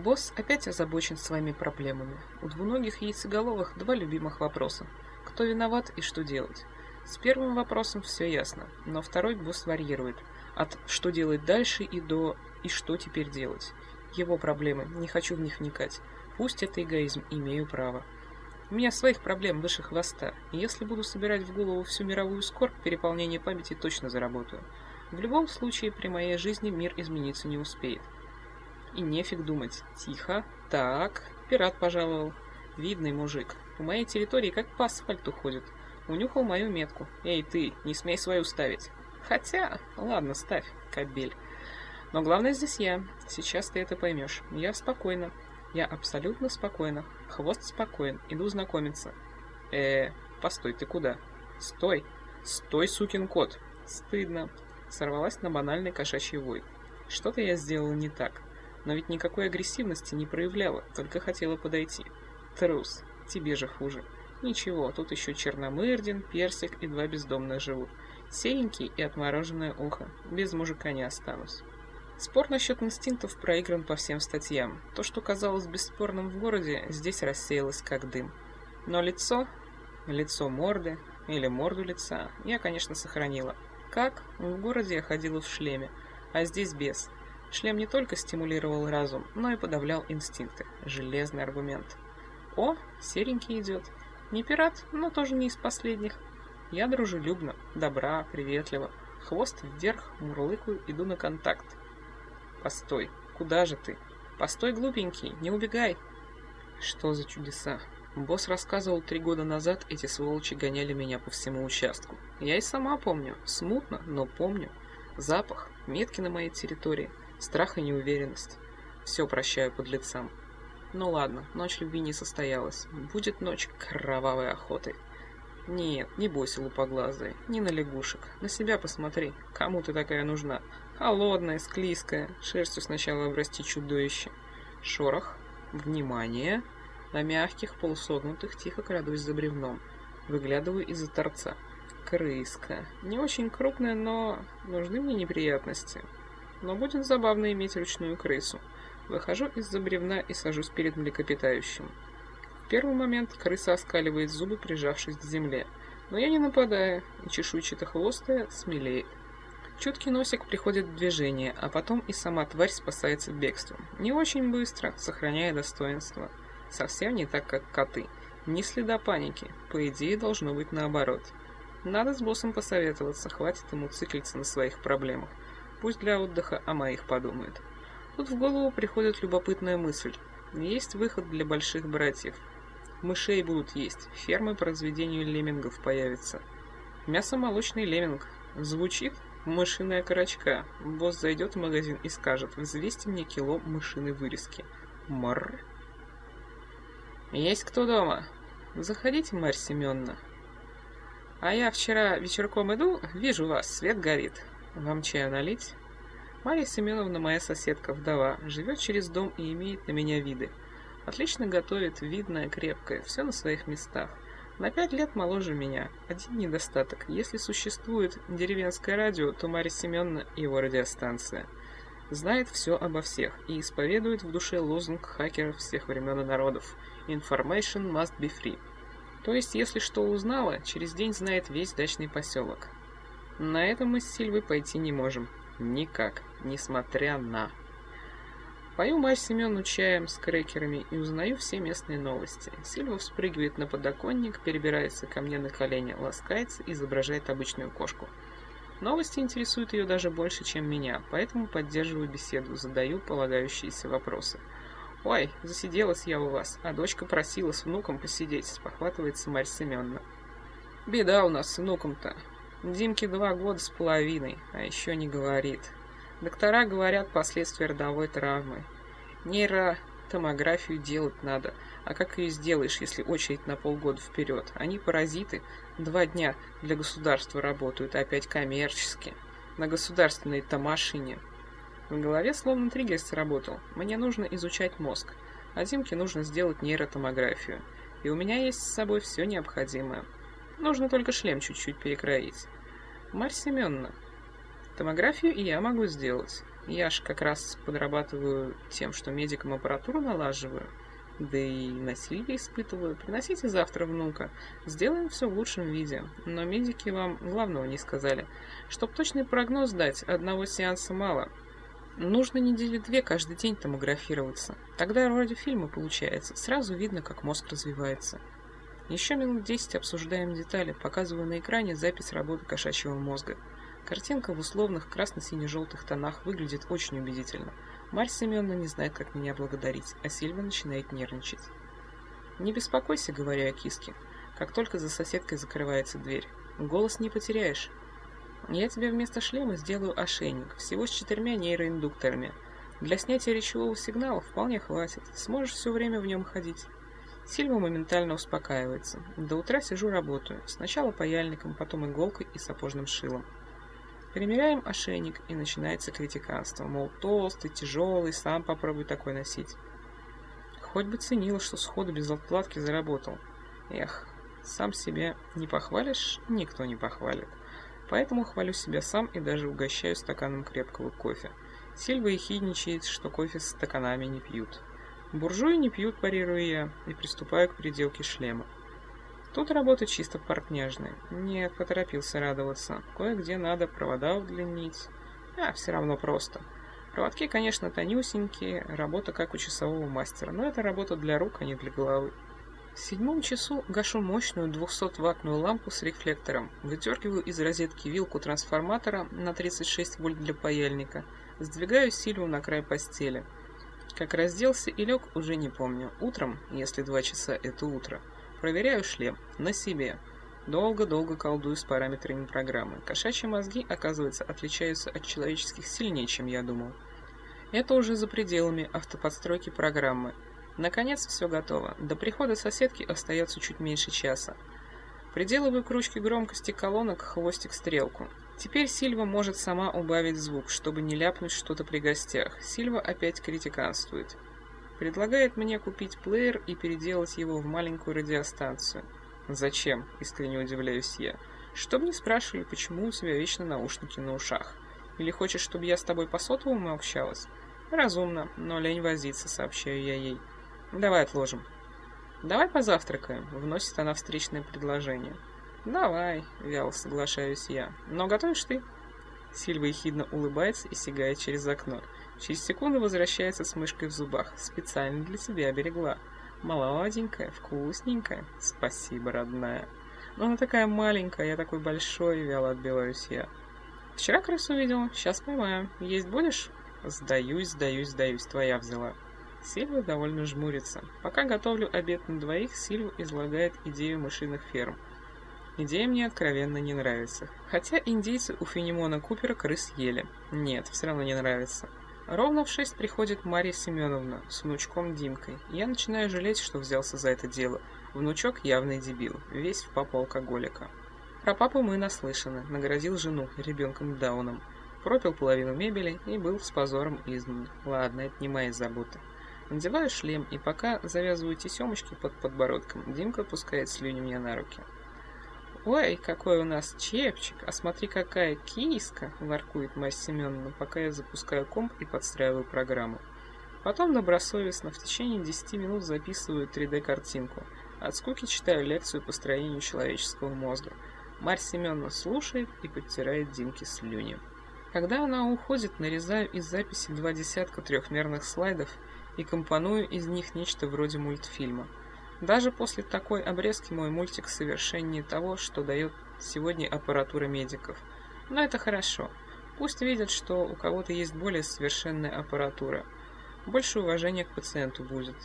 Босс опять озабочен своими проблемами. У двуногих яйцеголовых два любимых вопроса. Кто виноват и что делать? С первым вопросом все ясно, но второй босс варьирует. От «что делать дальше» и до «и что теперь делать?». Его проблемы, не хочу в них вникать. Пусть это эгоизм, имею право. У меня своих проблем выше хвоста, и если буду собирать в голову всю мировую скорбь, переполнение памяти точно заработаю. В любом случае, при моей жизни мир измениться не успеет. И нефиг думать. Тихо. Так, пират пожаловал. Видный мужик. По моей территории как по асфальту ходит. Унюхал мою метку. Эй, ты, не смей свою ставить. Хотя, ладно, ставь, кабель. Но главное здесь я. Сейчас ты это поймешь. Я спокойно. Я абсолютно спокойно. Хвост спокоен. Иду знакомиться. Э, постой, ты куда? Стой. Стой, сукин кот. Стыдно. Сорвалась на банальный кошачий вой. Что-то я сделал не так но ведь никакой агрессивности не проявляла, только хотела подойти. Трус, тебе же хуже. Ничего, тут еще черномырдин, персик и два бездомных живут. Серенький и отмороженное ухо. Без мужика не останусь. Спор насчет инстинктов проигран по всем статьям. То, что казалось бесспорным в городе, здесь рассеялось как дым. Но лицо, лицо морды или морду лица я, конечно, сохранила. Как? В городе я ходила в шлеме, а здесь без. Шлем не только стимулировал разум, но и подавлял инстинкты. Железный аргумент. О, серенький идет. Не пират, но тоже не из последних. Я дружелюбно, добра, приветливо. Хвост вверх, мурлыкаю, иду на контакт. Постой, куда же ты? Постой, глупенький, не убегай. Что за чудеса? Босс рассказывал три года назад, эти сволочи гоняли меня по всему участку. Я и сама помню, смутно, но помню. Запах, метки на моей территории – Страх и неуверенность. Все прощаю под лицам. Ну ладно, ночь любви не состоялась. Будет ночь кровавой охоты. Нет, не бойся лупоглазая, не на лягушек. На себя посмотри, кому ты такая нужна. Холодная, склизкая, шерстью сначала обрасти чудовище. Шорох, внимание. На мягких, полусогнутых тихо крадусь за бревном. Выглядываю из-за торца. Крыска. Не очень крупная, но нужны мне неприятности но будет забавно иметь ручную крысу. Выхожу из-за бревна и сажусь перед млекопитающим. В первый момент крыса оскаливает зубы, прижавшись к земле, но я не нападаю, и чешуйчато-хвостая смелеет. Чуткий носик приходит в движение, а потом и сама тварь спасается бегством. Не очень быстро, сохраняя достоинство. Совсем не так, как коты. Ни следа паники. По идее, должно быть наоборот. Надо с боссом посоветоваться, хватит ему циклиться на своих проблемах. Пусть для отдыха о моих подумает. Тут в голову приходит любопытная мысль. Есть выход для больших братьев. Мышей будут есть, фермы по разведению леммингов появятся. Мясо-молочный лемминг. Звучит? Мышиная корочка. Босс зайдет в магазин и скажет, взвесьте мне кило мышиной вырезки. Мар. Есть кто дома? Заходите, Марь Семеновна. А я вчера вечерком иду, вижу вас, свет горит. Вам чаю налить? Мария Семеновна моя соседка-вдова, живет через дом и имеет на меня виды. Отлично готовит, видная, крепкая, все на своих местах. На пять лет моложе меня. Один недостаток. Если существует деревенское радио, то Мария Семеновна его радиостанция. Знает все обо всех и исповедует в душе лозунг хакеров всех времен и народов. Information must be free. То есть, если что узнала, через день знает весь дачный поселок. На это мы с Сильвой пойти не можем. Никак, несмотря на... Пою Марь Семену чаем с крекерами и узнаю все местные новости. Сильва вспрыгивает на подоконник, перебирается ко мне на колени, ласкается, изображает обычную кошку. Новости интересуют ее даже больше, чем меня, поэтому поддерживаю беседу, задаю полагающиеся вопросы. «Ой, засиделась я у вас, а дочка просила с внуком посидеть», — спохватывается Марь Семеновна. «Беда у нас с внуком-то. Димке два года с половиной, а еще не говорит. Доктора говорят последствия родовой травмы. Нейротомографию делать надо. А как ее сделаешь, если очередь на полгода вперед? Они паразиты. Два дня для государства работают, опять коммерчески. На государственной-то машине. В голове словно триггер сработал. Мне нужно изучать мозг. А Димке нужно сделать нейротомографию. И у меня есть с собой все необходимое. Нужно только шлем чуть-чуть перекроить. Марь Семеновна, томографию я могу сделать. Я ж как раз подрабатываю тем, что медикам аппаратуру налаживаю, да и насилие испытываю. Приносите завтра внука. Сделаем все в лучшем виде. Но медики вам главного не сказали. Чтоб точный прогноз дать, одного сеанса мало. Нужно недели две каждый день томографироваться. Тогда вроде фильма получается. Сразу видно, как мозг развивается. Еще минут десять обсуждаем детали, показываю на экране запись работы кошачьего мозга. Картинка в условных красно-сине-желтых тонах выглядит очень убедительно. Марь Семеновна не знает, как меня благодарить, а Сильва начинает нервничать. «Не беспокойся», — говорю о киске. Как только за соседкой закрывается дверь. «Голос не потеряешь. Я тебе вместо шлема сделаю ошейник, всего с четырьмя нейроиндукторами. Для снятия речевого сигнала вполне хватит, сможешь все время в нем ходить». Сильва моментально успокаивается. До утра сижу работаю. Сначала паяльником, потом иголкой и сапожным шилом. Примеряем ошейник, и начинается критиканство. Мол, толстый, тяжелый, сам попробуй такой носить. Хоть бы ценил, что сходу без отплатки заработал. Эх, сам себя не похвалишь, никто не похвалит. Поэтому хвалю себя сам и даже угощаю стаканом крепкого кофе. Сильва ехидничает, что кофе с стаканами не пьют. Буржуи не пьют, парирую я, и приступаю к переделке шлема. Тут работа чисто портняжная. Нет, поторопился радоваться. Кое-где надо провода удлинить. А, все равно просто. Проводки, конечно, тонюсенькие, работа как у часового мастера, но это работа для рук, а не для головы. В седьмом часу гашу мощную 200-ваттную лампу с рефлектором, выдергиваю из розетки вилку трансформатора на 36 вольт для паяльника, сдвигаю Силю на край постели. Как разделся и лег, уже не помню. Утром, если два часа это утро, Проверяю шлем. На себе. Долго-долго колдую с параметрами программы. Кошачьи мозги, оказывается, отличаются от человеческих сильнее, чем я думал. Это уже за пределами автоподстройки программы. Наконец все готово. До прихода соседки остается чуть меньше часа. Приделываю к ручке громкости колонок хвостик-стрелку. Теперь Сильва может сама убавить звук, чтобы не ляпнуть что-то при гостях. Сильва опять критиканствует. Предлагает мне купить плеер и переделать его в маленькую радиостанцию. Зачем? Искренне удивляюсь я. Чтоб не спрашивали, почему у тебя вечно наушники на ушах. Или хочешь, чтобы я с тобой по сотовому общалась? Разумно, но лень возиться, сообщаю я ей. Давай отложим. Давай позавтракаем, вносит она встречное предложение. Давай, вяло соглашаюсь я. Но готовишь ты? Сильва ехидно улыбается и сигает через окно. Через секунду возвращается с мышкой в зубах. Специально для тебя берегла. Молоденькая, вкусненькая. Спасибо, родная. Но она такая маленькая, я такой большой, вяло отбиваюсь я. Вчера крысу видела, сейчас поймаю. Есть будешь? Сдаюсь, сдаюсь, сдаюсь, твоя взяла. Сильва довольно жмурится. Пока готовлю обед на двоих, Сильва излагает идею мышиных ферм. Идея мне откровенно не нравится. Хотя индейцы у Фенемона Купера крыс ели. Нет, все равно не нравится. Ровно в шесть приходит Марья Семеновна с внучком Димкой. Я начинаю жалеть, что взялся за это дело. Внучок явный дебил, весь в папу алкоголика. Про папу мы наслышаны. Наградил жену ребенком Дауном. Пропил половину мебели и был с позором изгнан. Ладно, это не мои заботы. Надеваю шлем, и пока завязываю тесемочки под подбородком, Димка пускает слюни мне на руки. «Ой, какой у нас чепчик! А смотри, какая киска!» – воркует Марья Семеновна, пока я запускаю комп и подстраиваю программу. Потом добросовестно в течение 10 минут записываю 3D-картинку. От скуки читаю лекцию по строению человеческого мозга. Марья Семеновна слушает и подтирает Димке слюни. Когда она уходит, нарезаю из записи два десятка трехмерных слайдов и компоную из них нечто вроде мультфильма – даже после такой обрезки мой мультик совершеннее того, что дает сегодня аппаратура медиков. Но это хорошо. Пусть видят, что у кого-то есть более совершенная аппаратура. Больше уважения к пациенту будет.